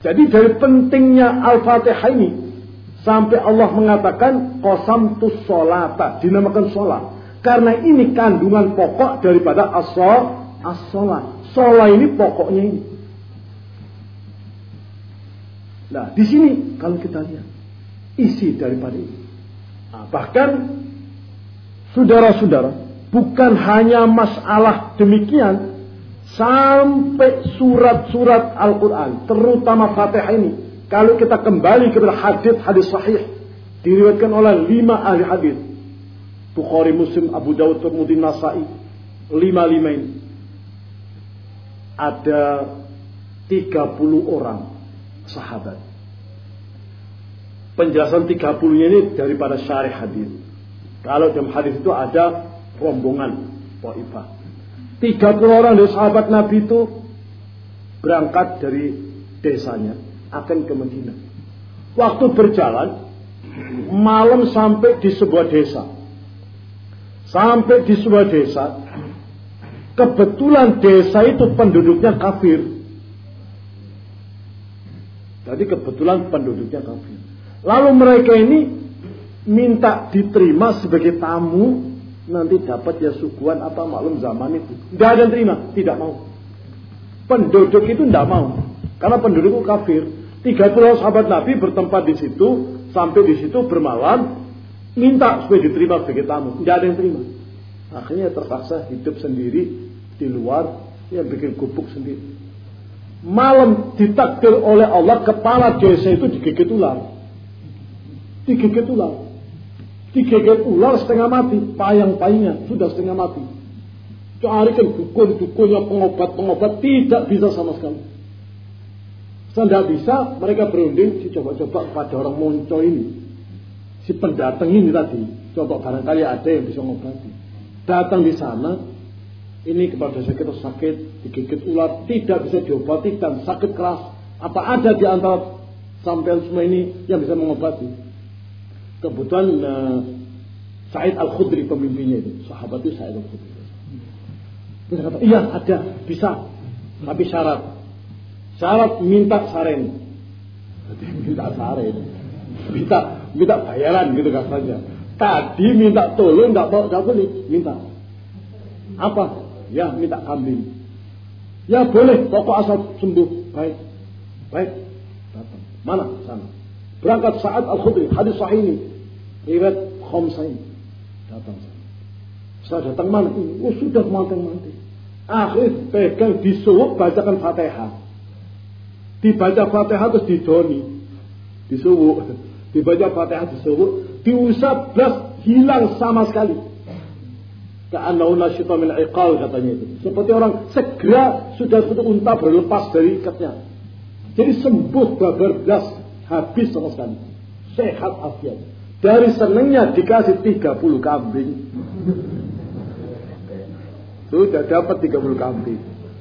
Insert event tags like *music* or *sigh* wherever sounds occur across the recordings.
Jadi dari pentingnya Al-Fatihah ini sampai Allah mengatakan qasam tu solata dinamakan sholat karena ini kandungan pokok daripada as-sholat. Sholat ini pokoknya ini. Nah, di sini kalau kita lihat isi daripada ini. Nah, bahkan saudara-saudara, bukan hanya masalah demikian, sampai surat-surat Al-Quran, terutama Fatihah ini, kalau kita kembali kepada hadis-hadis sahih, diriwayatkan oleh lima ahli hadis, Bukhari, Muslim, Abu Dawud, Tirmidzi, Nasai, lima-lima ini, ada 30 orang sahabat. Penjelasan 30-nya ini daripada syarih hadis. Kalau dalam hadis itu ada rombongan Taifah. 30 orang dari sahabat Nabi itu berangkat dari desanya akan ke Madinah. Waktu berjalan malam sampai di sebuah desa. Sampai di sebuah desa, kebetulan desa itu penduduknya kafir. Jadi kebetulan penduduknya kafir. Lalu mereka ini minta diterima sebagai tamu nanti dapat ya suguhan apa maklum zaman itu. Tidak ada yang terima, tidak mau. Penduduk itu tidak mau. Karena penduduk itu kafir. Tiga puluh sahabat Nabi bertempat di situ, sampai di situ bermalam, minta supaya diterima sebagai tamu. Tidak ada yang terima. Akhirnya terpaksa hidup sendiri di luar, yang bikin gubuk sendiri malam ditakdir oleh Allah kepala desa itu digigit ular. Digigit ular. Digigit ular setengah mati, payang-payangnya sudah setengah mati. Carikan dukun-dukunnya pengobat-pengobat tidak bisa sama sekali. Tidak bisa, mereka berunding dicoba-coba pada orang monco ini. Si pendatang ini tadi. Coba barangkali ada yang bisa mengobati. Datang di sana, ini kepada sakit atau sakit, digigit ular, tidak bisa diobati dan sakit keras. Apa ada di antara sampai semua ini yang bisa mengobati? Kebetulan uh, Said Al-Khudri pemimpinnya itu, sahabat itu Said Al-Khudri. Dia kata, iya ada, bisa. Tapi syarat. Syarat minta saren. *laughs* minta saren. Minta, minta bayaran gitu katanya. Tadi minta tolong, nggak mau, nggak boleh. Minta. Apa? Ya minta kambing. Ya boleh, pokok asal sembuh. Baik. Baik. Datang. Mana? Sana. Berangkat saat Al-Khudri. Hadis sahih ini. Riwayat Khomsain. Datang sana. Saya datang mana? Oh sudah manting-manting. Akhir pegang disuruh bacakan Fatihah. Dibaca Fatihah terus didoni. Disuruh. *laughs* Dibaca Fatihah disuruh. Diusap belas hilang sama sekali. Ka'annahu nasyita min iqal katanya itu. Seperti orang segera sudah satu unta berlepas dari ikatnya. Jadi sembuh babar belas habis sama sekali. Sehat afiat. Dari senengnya dikasih 30 kambing. Sudah dapat 30 kambing.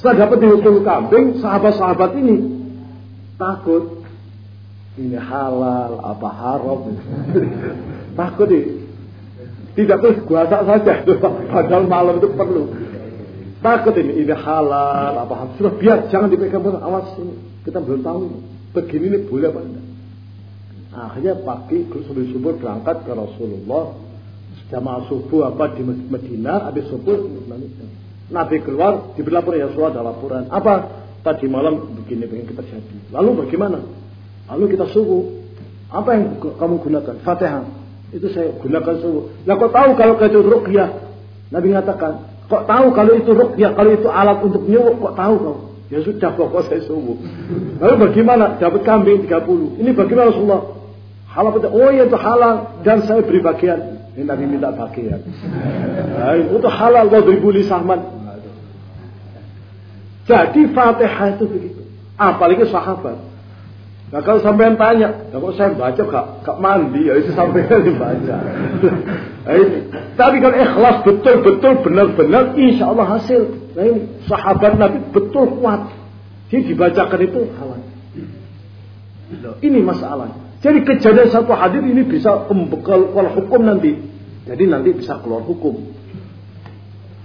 Setelah dapat 30 kambing, sahabat-sahabat ini takut. Ini halal, apa haram. *laughs* takut nih. Tidak terus guasa saja. *laughs* Padahal malam itu perlu. Takut ini, ini halal, apa halal. Sudah biar, jangan dipegang. Awas ini, kita belum tahu ini. Begini ini boleh apa enggak. Akhirnya pagi subuh subuh berangkat ke Rasulullah. Jamaah subuh apa di Medina, habis subuh Nabi keluar, diberi laporan ya Rasulullah ada laporan. Apa? Tadi malam begini begini kita terjadi. Lalu bagaimana? Lalu kita subuh. Apa yang kamu gunakan? Fatihah. Itu saya gunakan subuh. Nah kok tahu kalau itu rukyah? Nabi mengatakan, kok tahu kalau itu rukyah, kalau itu alat untuk nyuwuk, kok tahu kau? Ya sudah pokok saya subuh. Lalu bagaimana? Dapat kambing 30. Ini bagaimana Rasulullah? Halal itu, oh ya itu halal dan saya beri bagian. Ini Nabi minta bagian. Nah, itu halal wa dribuli sahman. Jadi Fatihah itu begitu. Apalagi sahabat. Nah kalau sampean tanya, nah, kok saya baca gak, gak mandi, ya itu sampean *laughs* dibaca. nah, ini. Tapi kalau ikhlas betul-betul benar-benar, insya Allah hasil. Nah ini sahabat Nabi betul kuat. Jadi dibacakan itu halal. Ini masalah. Jadi kejadian satu hadis ini bisa pembekal kalau hukum nanti. Jadi nanti bisa keluar hukum.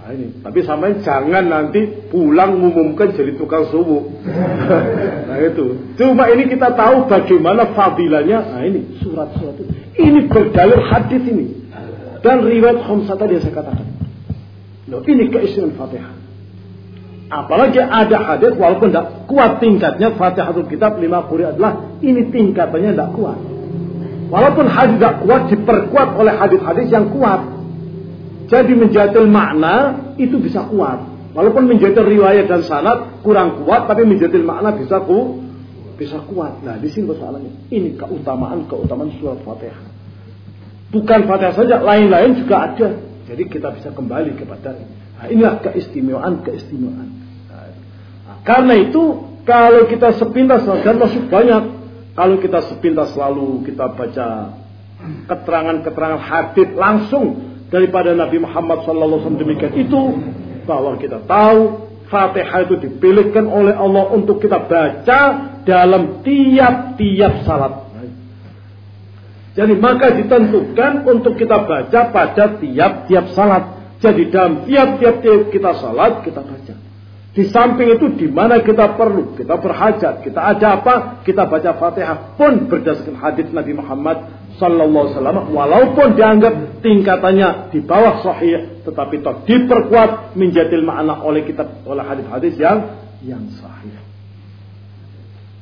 Nah, ini. Tapi sampai jangan nanti pulang mengumumkan jadi tukang subuh. *laughs* nah itu. Cuma ini kita tahu bagaimana fadilahnya. Nah ini surat-surat itu. Ini berdalil hadis ini. Dan riwayat Khamsah tadi yang saya katakan. Loh, ini keistimewaan Fatihah. Apalagi ada hadis walaupun tidak kuat tingkatnya Fatihatul Kitab lima puluh adalah ini tingkatannya tidak kuat. Walaupun hadis tidak kuat diperkuat oleh hadis-hadis yang kuat. Jadi menjadi makna itu bisa kuat. Walaupun menjadi riwayat dan sanad kurang kuat, tapi menjadi makna bisa ku, bisa kuat. Nah di sini persoalannya. Ini keutamaan keutamaan surat Fatihah. Bukan Fatihah saja, lain-lain juga ada. Jadi kita bisa kembali kepada ini. Nah, inilah keistimewaan keistimewaan. Nah, karena itu kalau kita sepintas dan masuk banyak. Kalau kita sepintas selalu kita baca keterangan-keterangan hadis langsung daripada Nabi Muhammad SAW demikian itu bahwa kita tahu Fatihah itu dipilihkan oleh Allah untuk kita baca dalam tiap-tiap salat. Jadi maka ditentukan untuk kita baca pada tiap-tiap salat. Jadi dalam tiap-tiap kita salat kita baca. Di samping itu di mana kita perlu, kita berhajat, kita ada apa, kita baca Fatihah pun berdasarkan hadis Nabi Muhammad Sallallahu Alaihi Wasallam walaupun dianggap tingkatannya di bawah sahih tetapi toh diperkuat menjadi makna oleh kitab oleh hadis-hadis yang yang sahih.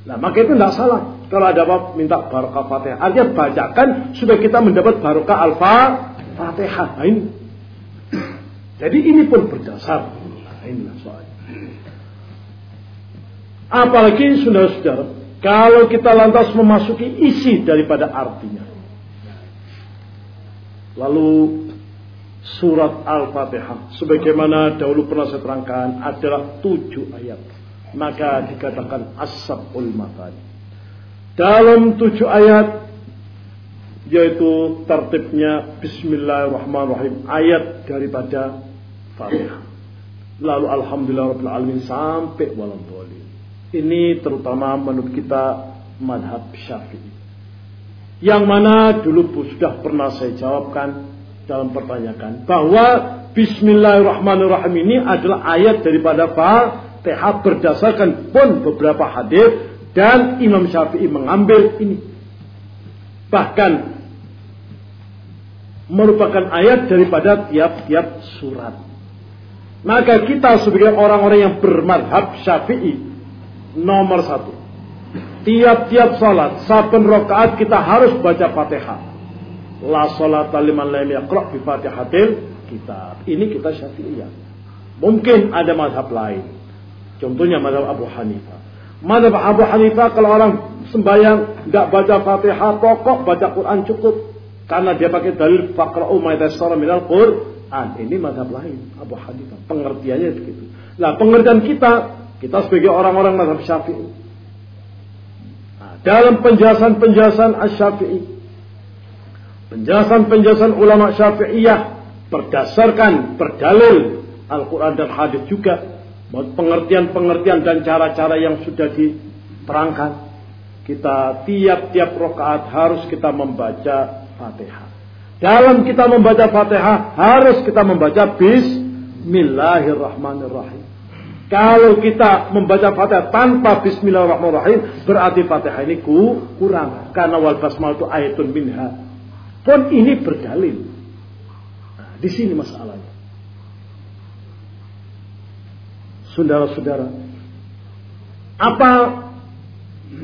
Nah maka itu tidak salah kalau ada apa minta barokah fatihah. Artinya bacakan supaya kita mendapat barokah alfa fatihah. Nah, ini. Jadi ini pun berdasar. Nah, soalnya. Apalagi saudara-saudara, kalau kita lantas memasuki isi daripada artinya. Lalu surat Al-Fatihah sebagaimana dahulu pernah saya terangkan adalah tujuh ayat. Maka dikatakan as-sab'ul. Dalam tujuh ayat yaitu tertibnya Bismillahirrahmanirrahim ayat daripada Fatihah. Lalu Alhamdulillah Rabbil Alamin sampai walam Ini terutama menurut kita madhab syafi'i. Yang mana dulu sudah pernah saya jawabkan dalam pertanyaan bahwa Bismillahirrahmanirrahim ini adalah ayat daripada Fatihah berdasarkan pun beberapa hadis dan Imam Syafi'i mengambil ini. Bahkan merupakan ayat daripada tiap-tiap surat. Maka kita sebagai orang-orang yang bermadhab Syafi'i nomor satu Tiap-tiap salat, saben rakaat kita harus baca Fatihah. La salat liman lam yaqra bi Fatihatil kitab. Ini kita Syafi'iyah. Mungkin ada mazhab lain. Contohnya mazhab Abu Hanifah. Mazhab Abu Hanifah kalau orang sembahyang tidak baca Fatihah pokok baca Quran cukup karena dia pakai dalil faqra'u ma yatasara minal Quran. Ini mazhab lain Abu Hanifah. Pengertiannya begitu. Nah, pengertian kita kita sebagai orang-orang mazhab Syafi'i dalam penjelasan-penjelasan Asy-Syafi'i. Penjelasan-penjelasan ulama Syafi'iyah berdasarkan berdalil Al-Quran dan hadis juga pengertian-pengertian dan cara-cara yang sudah diterangkan. Kita tiap-tiap rakaat harus kita membaca Fatihah. Dalam kita membaca Fatihah harus kita membaca Bismillahirrahmanirrahim. Kalau kita membaca Fatihah tanpa Bismillahirrahmanirrahim, berarti Fatihah ini kurang. Karena wal basmal itu ayatun minha. Pun ini berdalil. Nah, di sini masalahnya. Saudara-saudara, apa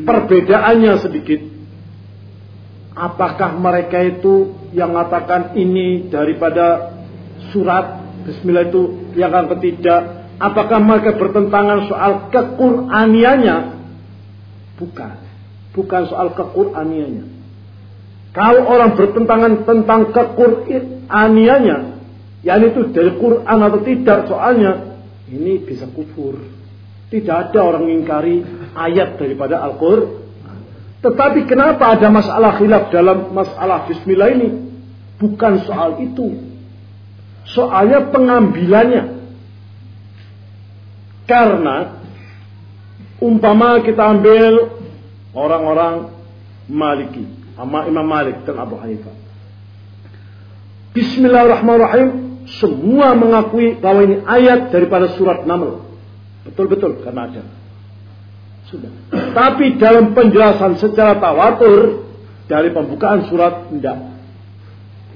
perbedaannya sedikit? Apakah mereka itu yang mengatakan ini daripada surat Bismillah itu yang akan ketidak Apakah mereka bertentangan soal kekuraniannya? Bukan. Bukan soal kekuraniannya. Kalau orang bertentangan tentang kekuraniannya, yakni itu dari Quran atau tidak soalnya, ini bisa kufur. Tidak ada orang mengingkari ayat daripada Al-Quran. Tetapi kenapa ada masalah khilaf dalam masalah bismillah ini? Bukan soal itu. Soalnya pengambilannya. Karena umpama kita ambil orang-orang Maliki, sama Imam Malik dan Abu Hanifah. Bismillahirrahmanirrahim semua mengakui bahwa ini ayat daripada surat Naml. Betul-betul karena ada. Sudah. Tapi dalam penjelasan secara tawatur dari pembukaan surat tidak.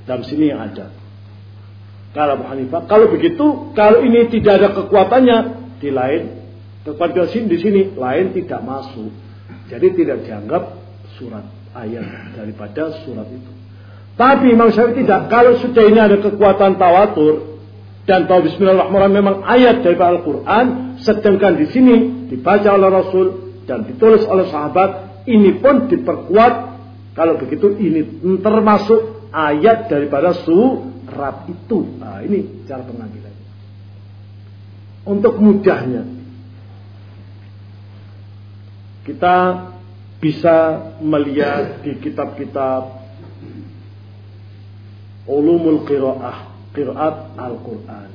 Dalam sini yang ada. Kalau Abu Hanifah, kalau begitu, kalau ini tidak ada kekuatannya di lain, kekuatan di sini lain tidak masuk. Jadi tidak dianggap surat ayat daripada surat itu. Tapi Imam Syafi'i tidak. Kalau sudah ini ada kekuatan tawatur dan tahu Bismillahirrahmanirrahim memang ayat dari Al-Quran, sedangkan di sini dibaca oleh Rasul dan ditulis oleh sahabat, ini pun diperkuat. Kalau begitu ini termasuk ayat daripada surat itu. Nah, ini cara pengambilan. Untuk mudahnya, kita bisa melihat di kitab-kitab ulumul qiraah, qiraat Al-Qur'an.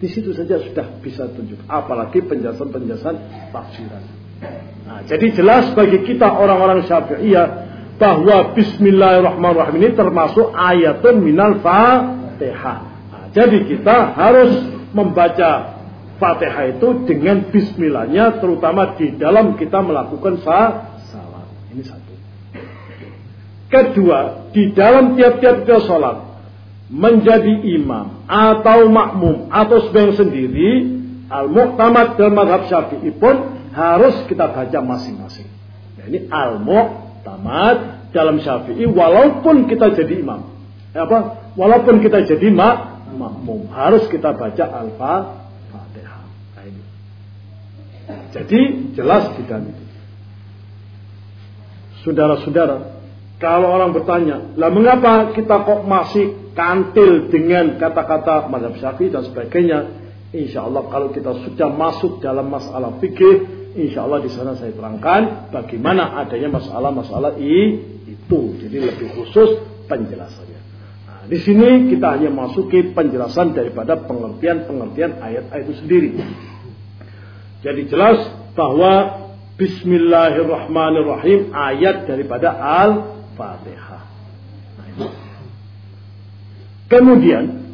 Di situ saja sudah bisa tunjuk, apalagi penjelasan-penjelasan tafsiran. Nah, jadi jelas bagi kita orang-orang Syafi'iyah bahwa Bismillahirrahmanirrahim ini termasuk ayatun minal Fatihah. Nah, jadi kita harus membaca Fatihah itu dengan Bismillahnya, terutama di dalam kita melakukan salat. Ini satu. Kedua, di dalam tiap-tiap kita sholat menjadi imam atau makmum atau sebagian sendiri al-muqtamad dalam madhab syafi'i pun harus kita baca masing-masing. Nah, ini al-muqtamad dalam syafi'i walaupun kita jadi imam. Eh, apa? Walaupun kita jadi mak makmum harus kita baca al-fatihah. Jadi jelas dalam itu. Saudara-saudara, kalau orang bertanya, lah mengapa kita kok masih kantil dengan kata-kata madhab syafi'i dan sebagainya. Insya Allah kalau kita sudah masuk dalam masalah fikih, insya Allah di sana saya terangkan bagaimana adanya masalah-masalah itu. Jadi lebih khusus penjelasannya. Nah, di sini kita hanya masuki penjelasan daripada pengertian-pengertian ayat-ayat itu sendiri. Jadi jelas bahwa Bismillahirrahmanirrahim ayat daripada Al-Fatihah. Kemudian